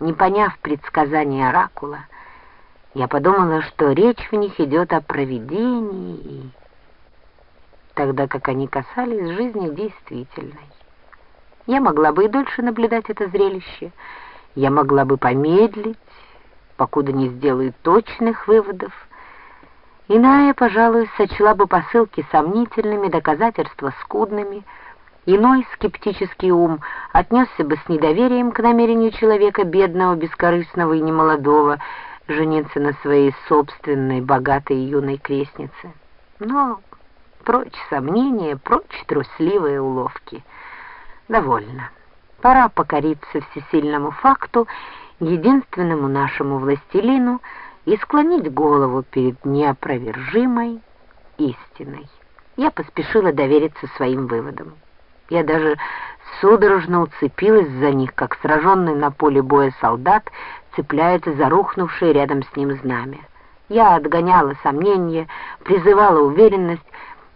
не поняв предсказания Оракула, я подумала, что речь в них идет о провидении, тогда как они касались жизни действительной. Я могла бы и дольше наблюдать это зрелище, я могла бы помедлить, покуда не сделаю точных выводов, Иная, пожалуй, сочла бы посылки сомнительными, доказательства скудными. Иной скептический ум отнесся бы с недоверием к намерению человека, бедного, бескорыстного и немолодого, жениться на своей собственной, богатой и юной крестнице. Но прочь сомнения, прочь трусливые уловки. Довольно. Пора покориться всесильному факту, единственному нашему властелину — и склонить голову перед неопровержимой истиной. Я поспешила довериться своим выводам. Я даже судорожно уцепилась за них, как сраженный на поле боя солдат цепляется за рухнувшее рядом с ним знамя. Я отгоняла сомнения, призывала уверенность,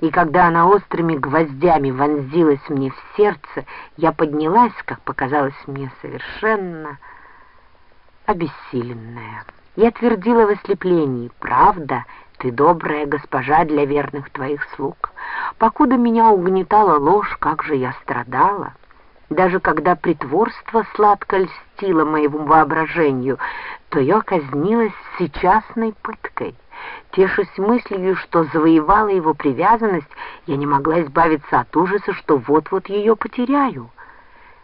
и когда она острыми гвоздями вонзилась мне в сердце, я поднялась, как показалось мне, совершенно обессиленная. Я твердила в ослеплении, «Правда, ты добрая госпожа для верных твоих слуг. Покуда меня угнетала ложь, как же я страдала!» Даже когда притворство сладко льстило моему воображению, то я казнилась всечастной пыткой. Тешась мыслью, что завоевала его привязанность, я не могла избавиться от ужаса, что вот-вот ее потеряю.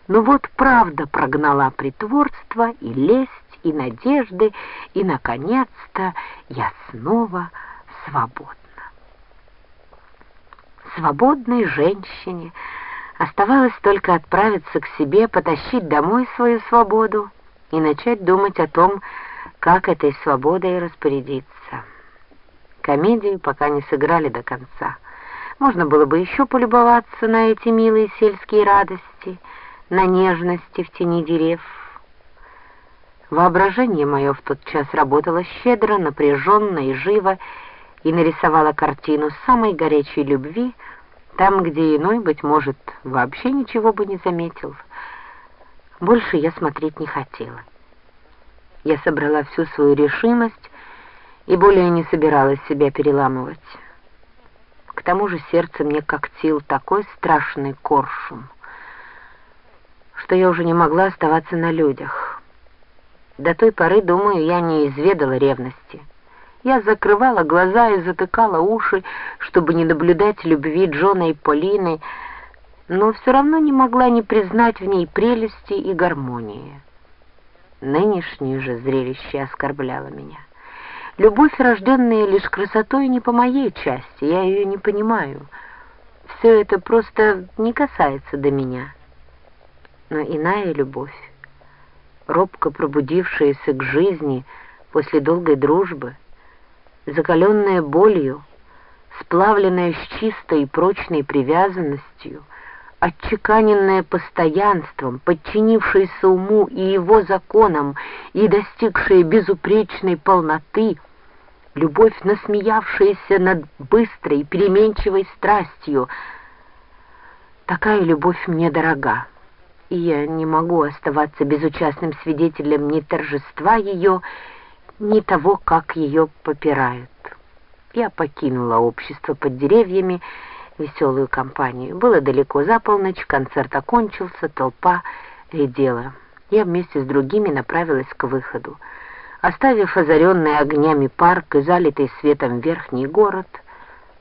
Но вот правда прогнала притворство и лесть, и надежды, и, наконец-то, я снова свободна. Свободной женщине оставалось только отправиться к себе, потащить домой свою свободу и начать думать о том, как этой свободой распорядиться. Комедию пока не сыграли до конца. Можно было бы еще полюбоваться на эти милые сельские радости, на нежности в тени деревьев, Воображение мое в тот час работало щедро, напряженно и живо, и нарисовало картину самой горячей любви, там, где иной, быть может, вообще ничего бы не заметил. Больше я смотреть не хотела. Я собрала всю свою решимость и более не собиралась себя переламывать. К тому же сердце мне когтил такой страшный коршун, что я уже не могла оставаться на людях. До той поры, думаю, я не изведала ревности. Я закрывала глаза и затыкала уши, чтобы не наблюдать любви Джона и Полины, но все равно не могла не признать в ней прелести и гармонии. Нынешнее же зрелище оскорбляло меня. Любовь, рожденная лишь красотой, не по моей части, я ее не понимаю. Все это просто не касается до меня. Но иная любовь, робко пробудившаяся к жизни после долгой дружбы, закаленная болью, сплавленная с чистой и прочной привязанностью, отчеканенная постоянством, подчинившаяся уму и его законам и достигшая безупречной полноты, любовь, насмеявшаяся над быстрой, переменчивой страстью, такая любовь мне дорога и я не могу оставаться безучастным свидетелем ни торжества ее, ни того, как ее попирают. Я покинула общество под деревьями, веселую компанию. Было далеко за полночь, концерт окончился, толпа редела. Я вместе с другими направилась к выходу. Оставив озаренный огнями парк и залитый светом верхний город,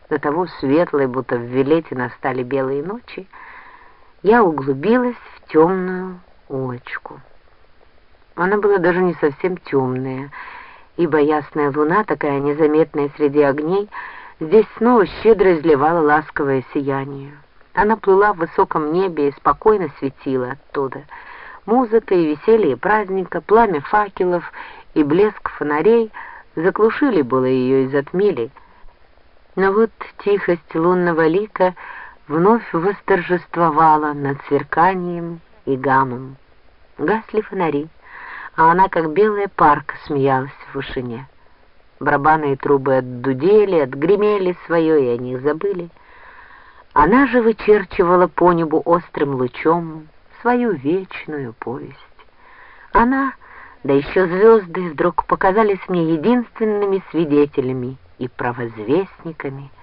до того светлый, будто в Вилете настали белые ночи, я углубилась в темную улочку. Она была даже не совсем темная, ибо ясная луна, такая незаметная среди огней, здесь снова щедро изливала ласковое сияние. Она плыла в высоком небе и спокойно светила оттуда. Музыка и веселье праздника, пламя факелов и блеск фонарей заглушили было ее и затмили. Но вот тихость лунного лика — вновь восторжествовала над сверканием и гамом. Гасли фонари, а она, как белая парка, смеялась в вышине. Барабаны и трубы отдудели, отгремели свое, и о них забыли. Она же вычерчивала по небу острым лучом свою вечную повесть. Она Да еще звезды вдруг показались мне единственными свидетелями и провозвестниками —